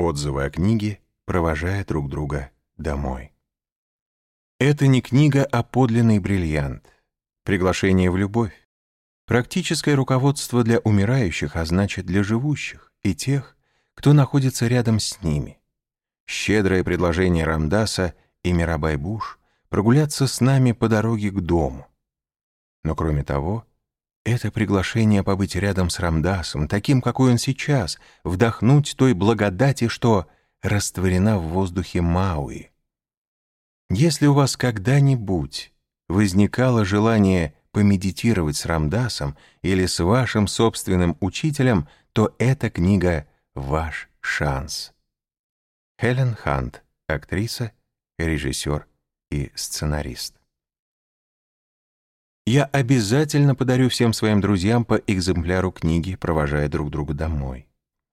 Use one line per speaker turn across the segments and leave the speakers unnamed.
Отзывы о книге, провожая друг друга домой. Это не книга, а подлинный бриллиант. Приглашение в любовь. Практическое руководство для умирающих, а значит для живущих и тех, кто находится рядом с ними. Щедрое предложение Рамдаса и Мирабай Буш прогуляться с нами по дороге к дому. Но кроме того, это приглашение побыть рядом с Рамдасом, таким, какой он сейчас, вдохнуть той благодати, что растворена в воздухе Мауи. Если у вас когда-нибудь возникало желание помедитировать с Рамдасом или с вашим собственным учителем, то эта книга — ваш шанс. Хелен Хант, актриса, режиссер и сценарист. Я обязательно подарю всем своим друзьям по экземпляру книги, провожая друг друга домой.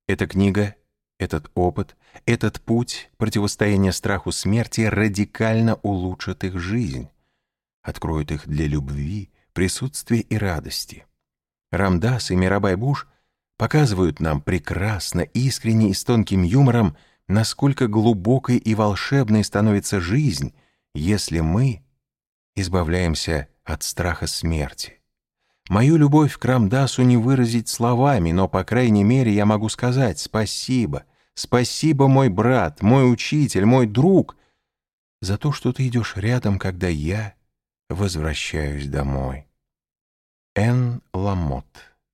Эта книга, этот опыт, этот путь противостояния страху смерти радикально улучшит их жизнь, откроет их для любви, присутствия и радости. Рамдас и Мирабай Буш показывают нам прекрасно, искренне и с тонким юмором, насколько глубокой и волшебной становится жизнь, если мы избавляемся от страха смерти. Мою любовь к Рамдасу не выразить словами, но, по крайней мере, я могу сказать спасибо, спасибо, мой брат, мой учитель, мой друг, за то, что ты идешь рядом, когда я возвращаюсь домой. Н. Ламот,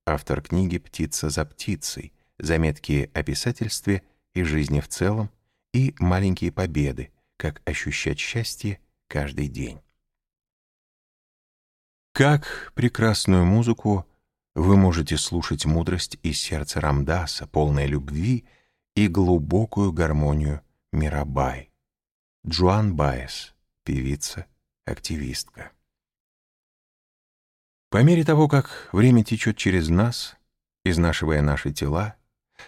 автор книги «Птица за птицей», заметки о писательстве и жизни в целом и маленькие победы, как ощущать счастье каждый день. Как прекрасную музыку вы можете слушать мудрость из сердца Рамдаса, полной любви и глубокую гармонию Мирабай. Джоан Байес, певица, активистка. По мере того, как время течет через нас, изнашивая наши тела,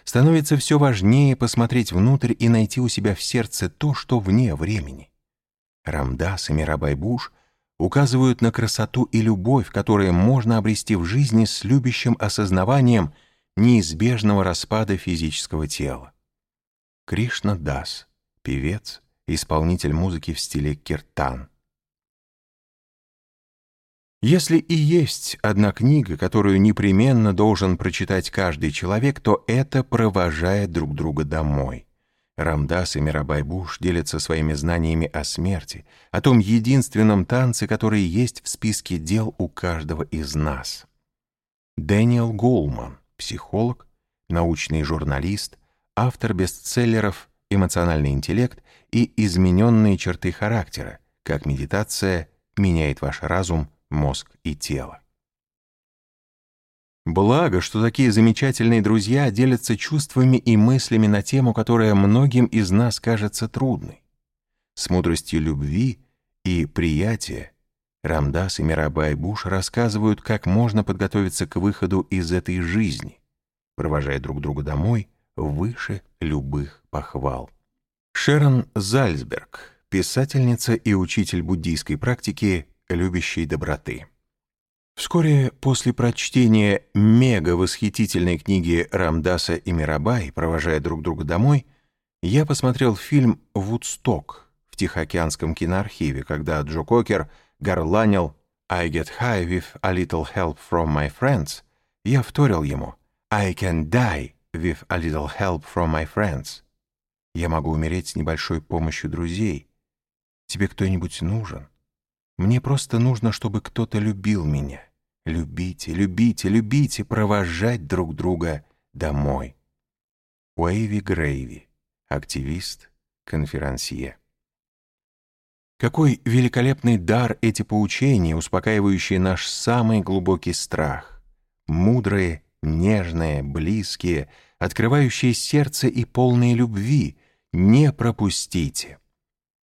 становится все важнее посмотреть внутрь и найти у себя в сердце то, что вне времени. Рамдас и Мирабай Буш указывают на красоту и любовь, которые можно обрести в жизни с любящим осознаванием неизбежного распада физического тела. Кришна Дас, певец, исполнитель музыки в стиле киртан. Если и есть одна книга, которую непременно должен прочитать каждый человек, то это провожает друг друга домой. Рамдас и Мирабай Буш делятся своими знаниями о смерти, о том единственном танце, который есть в списке дел у каждого из нас. Дэниел Голман, психолог, научный журналист, автор бестселлеров «Эмоциональный интеллект» и «Измененные черты характера. Как медитация меняет ваш разум, мозг и тело». Благо, что такие замечательные друзья делятся чувствами и мыслями на тему, которая многим из нас кажется трудной. С мудростью любви и приятия Рамдас и Мирабай Буш рассказывают, как можно подготовиться к выходу из этой жизни, провожая друг друга домой выше любых похвал. Шерон Зальцберг, писательница и учитель буддийской практики, любящей доброты. Вскоре после прочтения мега-восхитительной книги Рамдаса и Мирабай, провожая друг друга домой, я посмотрел фильм «Вудсток» в Тихоокеанском киноархиве, когда Джо Кокер горланил «I get high with a little help from my friends», я вторил ему «I can die with a little help from my friends». Я могу умереть с небольшой помощью друзей. Тебе кто-нибудь нужен? Мне просто нужно, чтобы кто-то любил меня. Любите, любите, любите провожать друг друга домой. Уэйви Грейви, активист, конферансье. Какой великолепный дар эти поучения, успокаивающие наш самый глубокий страх. Мудрые, нежные, близкие, открывающие сердце и полные любви. Не пропустите.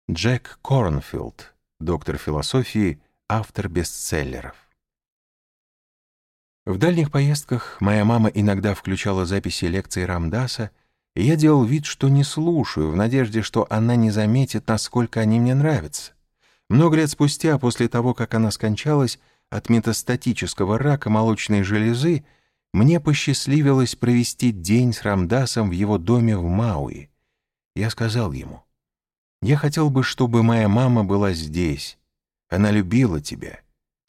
Джек Корнфилд, доктор философии, автор бестселлеров. В дальних поездках моя мама иногда включала записи лекций Рамдаса, и я делал вид, что не слушаю, в надежде, что она не заметит, насколько они мне нравятся. Много лет спустя, после того, как она скончалась от метастатического рака молочной железы, мне посчастливилось провести день с Рамдасом в его доме в Мауи, я сказал ему, «Я хотел бы, чтобы моя мама была здесь. Она любила тебя».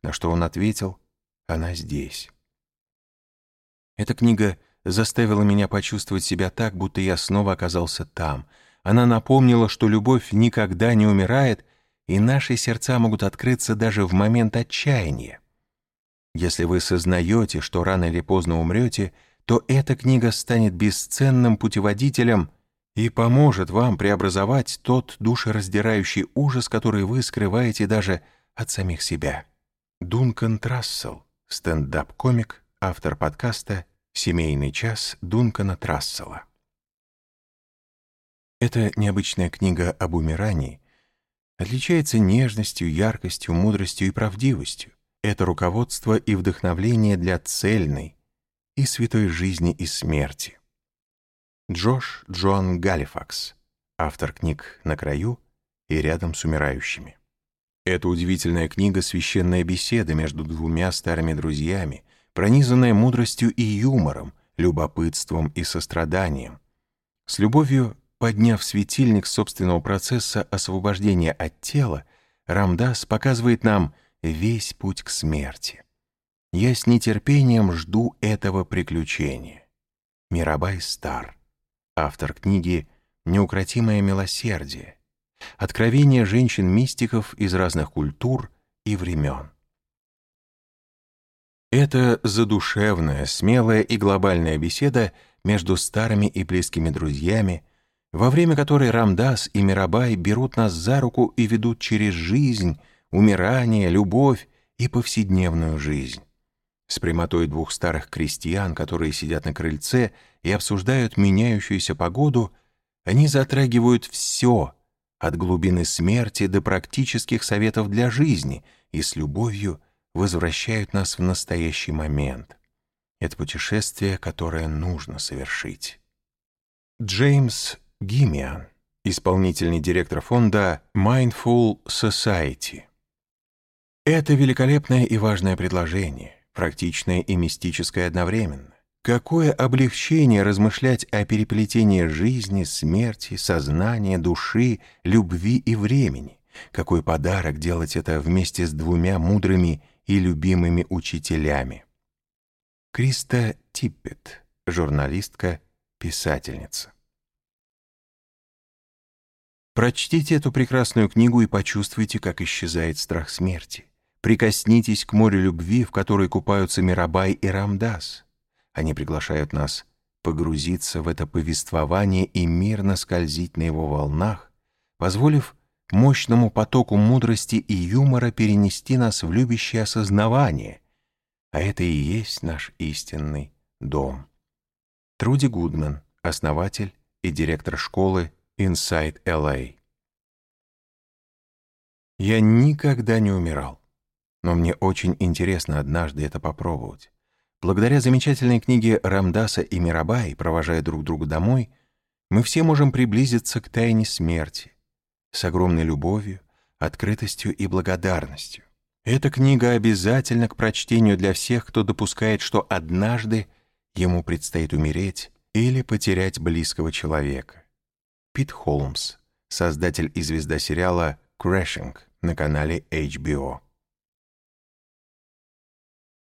На что он ответил, «Она здесь». Эта книга заставила меня почувствовать себя так, будто я снова оказался там. Она напомнила, что любовь никогда не умирает, и наши сердца могут открыться даже в момент отчаяния. Если вы сознаете, что рано или поздно умрете, то эта книга станет бесценным путеводителем и поможет вам преобразовать тот душераздирающий ужас, который вы скрываете даже от самих себя. Дункан Трассел, стендап-комик, автор подкаста «Семейный час» Дункана Трассела. Эта необычная книга об умирании отличается нежностью, яркостью, мудростью и правдивостью. Это руководство и вдохновление для цельной и святой жизни и смерти. Джош Джон Галифакс, автор книг «На краю» и «Рядом с умирающими». Это удивительная книга «Священная беседа» между двумя старыми друзьями, пронизанная мудростью и юмором, любопытством и состраданием. С любовью, подняв светильник собственного процесса освобождения от тела, Рамдас показывает нам весь путь к смерти. Я с нетерпением жду этого приключения. Мирабай Стар, автор книги «Неукротимое милосердие», откровения женщин-мистиков из разных культур и времен. Это задушевная, смелая и глобальная беседа между старыми и близкими друзьями, во время которой Рамдас и Мирабай берут нас за руку и ведут через жизнь, умирание, любовь и повседневную жизнь. С прямотой двух старых крестьян, которые сидят на крыльце и обсуждают меняющуюся погоду, они затрагивают все, от глубины смерти до практических советов для жизни, и с любовью возвращают нас в настоящий момент. Это путешествие, которое нужно совершить. Джеймс Гимиан, исполнительный директор фонда Mindful Society. Это великолепное и важное предложение, практичное и мистическое одновременно. Какое облегчение размышлять о переплетении жизни, смерти, сознания, души, любви и времени. Какой подарок делать это вместе с двумя мудрыми и любимыми учителями. Криста Типпет, журналистка, писательница. Прочтите эту прекрасную книгу и почувствуйте, как исчезает страх смерти. Прикоснитесь к морю любви, в которой купаются Мирабай и Рамдас. Они приглашают нас погрузиться в это повествование и мирно скользить на его волнах, позволив мощному потоку мудрости и юмора перенести нас в любящее осознавание, а это и есть наш истинный дом. Труди Гудман, основатель и директор школы Inside LA. Я никогда не умирал но мне очень интересно однажды это попробовать. Благодаря замечательной книге Рамдаса и Мирабай, провожая друг друга домой, мы все можем приблизиться к тайне смерти с огромной любовью, открытостью и благодарностью. Эта книга обязательна к прочтению для всех, кто допускает, что однажды ему предстоит умереть или потерять близкого человека. Пит Холмс, создатель и звезда сериала «Crashing» на канале HBO.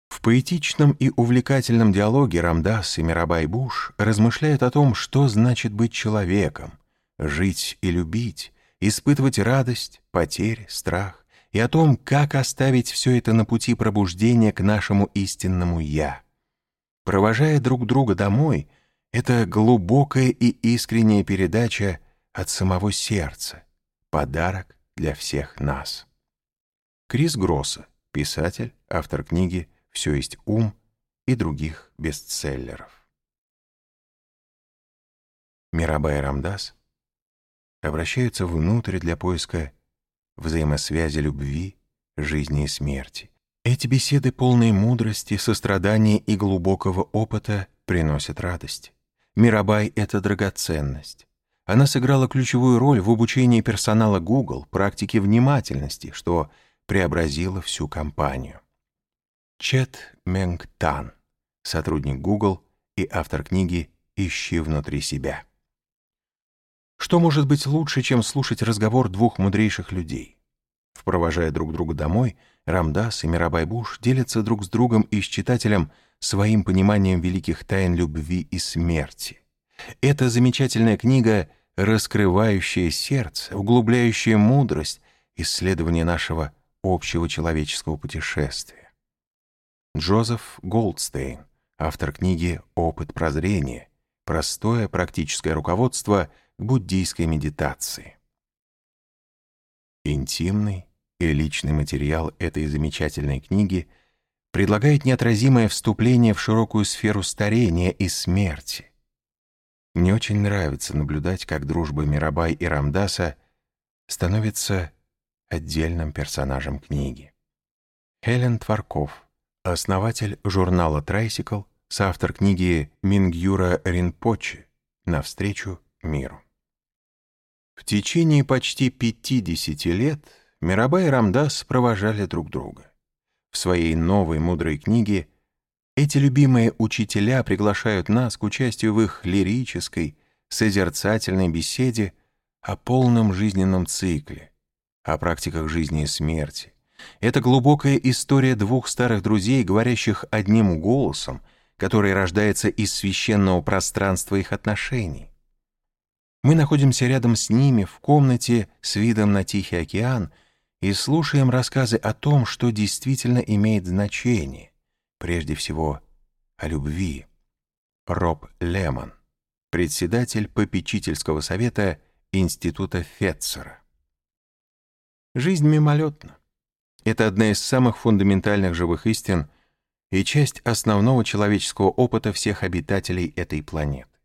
В поэтичном и увлекательном диалоге Рамдас и Мирабай Буш размышляют о том, что значит быть человеком, жить и любить, испытывать радость, потерь, страх, и о том, как оставить все это на пути пробуждения к нашему истинному «я». Провожая друг друга домой, это глубокая и искренняя передача от самого сердца, подарок для всех нас. Крис Гросса, писатель, автор книги «Все есть ум» и других бестселлеров. Мирабай Рамдас обращаются внутрь для поиска взаимосвязи любви, жизни и смерти. Эти беседы, полные мудрости, сострадания и глубокого опыта, приносят радость. Мирабай — это драгоценность. Она сыграла ключевую роль в обучении персонала Google практике внимательности, что преобразило всю компанию. Чет Менг Тан, сотрудник Google и автор книги «Ищи внутри себя». Что может быть лучше, чем слушать разговор двух мудрейших людей? Впровожая друг друга домой, Рамдас и Мирабай Буш делятся друг с другом и с читателем своим пониманием великих тайн любви и смерти. Эта замечательная книга, раскрывающая сердце, углубляющая мудрость, исследование нашего общего человеческого путешествия. Джозеф Голдстейн, автор книги «Опыт прозрения», простое практическое руководство буддийской медитации. Интимный и личный материал этой замечательной книги предлагает неотразимое вступление в широкую сферу старения и смерти. Мне очень нравится наблюдать, как дружба Мирабай и Рамдаса становится отдельным персонажем книги. Хелен Тварков, основатель журнала «Трайсикл», соавтор книги Мингюра Ринпочи «Навстречу миру». В течение почти 50 лет Мирабай и Рамдас провожали друг друга. В своей новой мудрой книге эти любимые учителя приглашают нас к участию в их лирической, созерцательной беседе о полном жизненном цикле, о практиках жизни и смерти. Это глубокая история двух старых друзей, говорящих одним голосом, который рождается из священного пространства их отношений. Мы находимся рядом с ними в комнате с видом на Тихий океан и слушаем рассказы о том, что действительно имеет значение, прежде всего о любви. Роб Лемон, председатель попечительского совета Института Фетцера. Жизнь мимолетна. Это одна из самых фундаментальных живых истин и часть основного человеческого опыта всех обитателей этой планеты.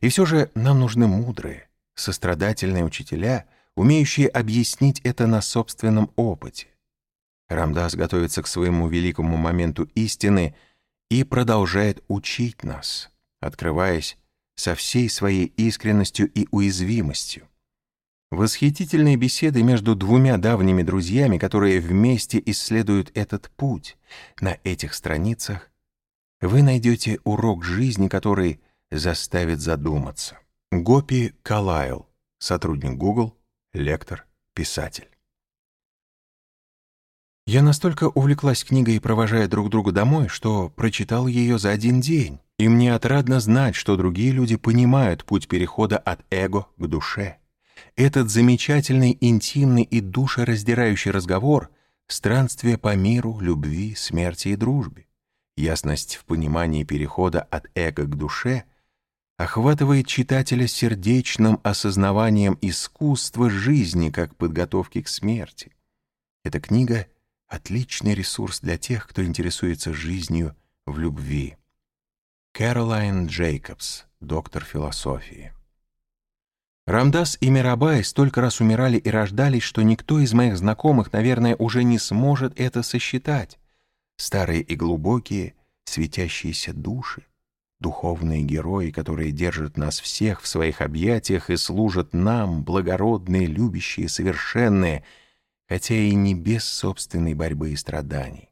И все же нам нужны мудрые, сострадательные учителя, умеющие объяснить это на собственном опыте. Рамдас готовится к своему великому моменту истины и продолжает учить нас, открываясь со всей своей искренностью и уязвимостью. Восхитительные беседы между двумя давними друзьями, которые вместе исследуют этот путь. На этих страницах вы найдете урок жизни, который заставит задуматься. Гопи Калайл, сотрудник Google, лектор, писатель. Я настолько увлеклась книгой, провожая друг друга домой, что прочитал ее за один день, и мне отрадно знать, что другие люди понимают путь перехода от эго к душе. Этот замечательный, интимный и душераздирающий разговор — странствие по миру, любви, смерти и дружбе. Ясность в понимании перехода от эго к душе охватывает читателя сердечным осознаванием искусства жизни как подготовки к смерти. Эта книга — отличный ресурс для тех, кто интересуется жизнью в любви. Кэролайн Джейкобс, доктор философии. Рамдас и Мирабай столько раз умирали и рождались, что никто из моих знакомых, наверное, уже не сможет это сосчитать. Старые и глубокие, светящиеся души, духовные герои, которые держат нас всех в своих объятиях и служат нам, благородные, любящие, совершенные, хотя и не без собственной борьбы и страданий.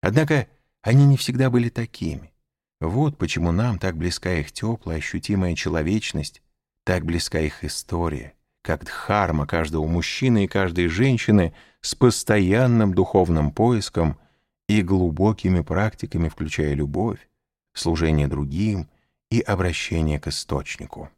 Однако они не всегда были такими. Вот почему нам так близка их теплая, ощутимая человечность, так близка их история, как дхарма каждого мужчины и каждой женщины с постоянным духовным поиском и глубокими практиками, включая любовь, служение другим и обращение к источнику.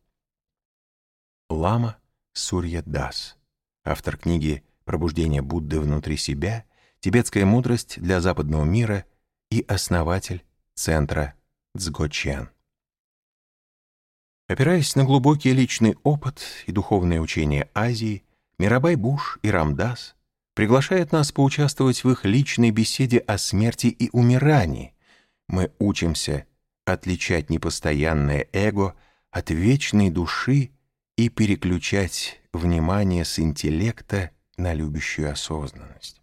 Лама Сурья Дас, автор книги «Пробуждение Будды внутри себя», «Тибетская мудрость для западного мира» и основатель центра Цгочен. Опираясь на глубокий личный опыт и духовное учение Азии, Мирабай Буш и Рамдас приглашают нас поучаствовать в их личной беседе о смерти и умирании. Мы учимся отличать непостоянное эго от вечной души и переключать внимание с интеллекта на любящую осознанность.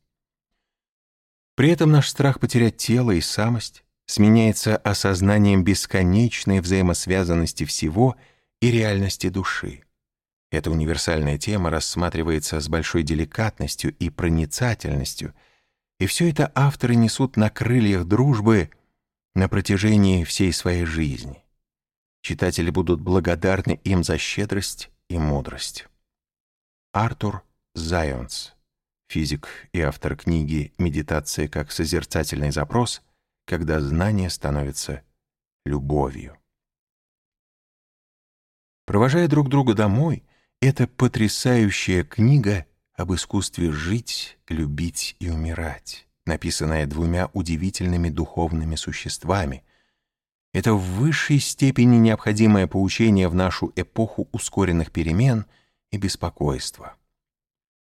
При этом наш страх потерять тело и самость сменяется осознанием бесконечной взаимосвязанности всего и реальности души. Эта универсальная тема рассматривается с большой деликатностью и проницательностью, и все это авторы несут на крыльях дружбы на протяжении всей своей жизни. Читатели будут благодарны им за щедрость и мудрость. Артур Зайонс, физик и автор книги «Медитация как созерцательный запрос», когда знание становится любовью. Провожая друг друга домой, эта потрясающая книга об искусстве жить, любить и умирать, написанная двумя удивительными духовными существами. Это в высшей степени необходимое поучение в нашу эпоху ускоренных перемен и беспокойства.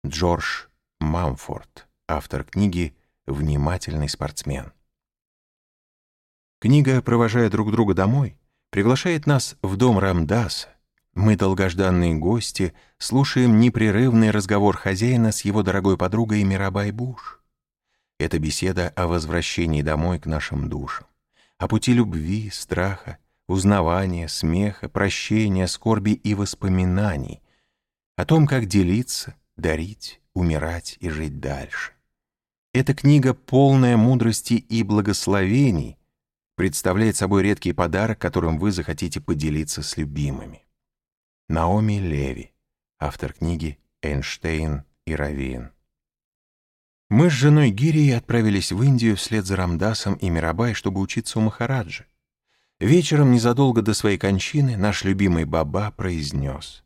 Джордж Мамфорд, автор книги «Внимательный спортсмен». Книга, провожая друг друга домой, приглашает нас в дом Рамдаса, мы, долгожданные гости, слушаем непрерывный разговор хозяина с его дорогой подругой Мирабай Буш. Это беседа о возвращении домой к нашим душам, о пути любви, страха, узнавания, смеха, прощения, скорби и воспоминаний, о том, как делиться, дарить, умирать и жить дальше. Эта книга, полная мудрости и благословений, представляет собой редкий подарок, которым вы захотите поделиться с любимыми. Наоми Леви, автор книги «Эйнштейн и Равин». Мы с женой Гирией отправились в Индию вслед за Рамдасом и Мирабай, чтобы учиться у Махараджи. Вечером, незадолго до своей кончины, наш любимый Баба произнес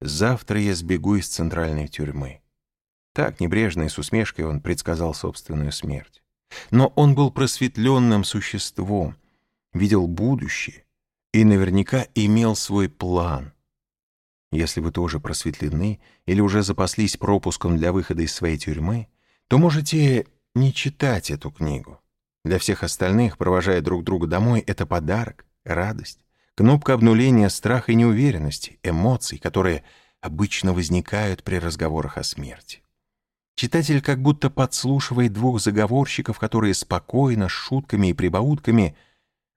«Завтра я сбегу из центральной тюрьмы». Так, небрежно и с усмешкой он предсказал собственную смерть. Но он был просветленным существом, видел будущее и наверняка имел свой план. Если вы тоже просветлены или уже запаслись пропуском для выхода из своей тюрьмы, то можете не читать эту книгу. Для всех остальных, провожая друг друга домой, это подарок, радость, кнопка обнуления страха и неуверенности, эмоций, которые обычно возникают при разговорах о смерти. Читатель как будто подслушивает двух заговорщиков, которые спокойно, с шутками и прибаутками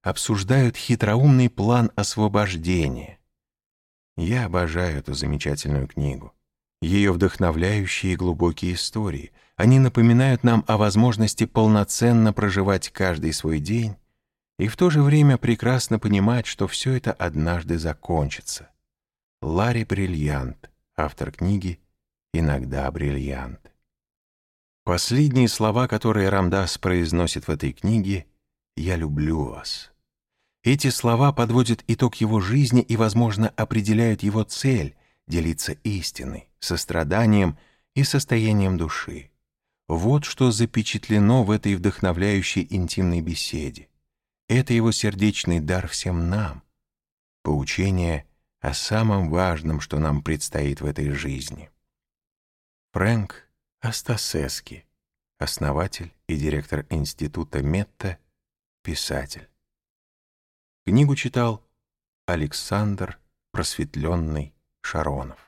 обсуждают хитроумный план освобождения, я обожаю эту замечательную книгу. Ее вдохновляющие и глубокие истории. Они напоминают нам о возможности полноценно проживать каждый свой день и в то же время прекрасно понимать, что все это однажды закончится. Ларри Бриллиант, автор книги «Иногда бриллиант». Последние слова, которые Рамдас произносит в этой книге «Я люблю вас». Эти слова подводят итог его жизни и, возможно, определяют его цель — делиться истиной, состраданием и состоянием души. Вот что запечатлено в этой вдохновляющей интимной беседе. Это его сердечный дар всем нам. Поучение о самом важном, что нам предстоит в этой жизни. Фрэнк Астасески, основатель и директор института Метта, писатель. Книгу читал Александр Просветленный Шаронов.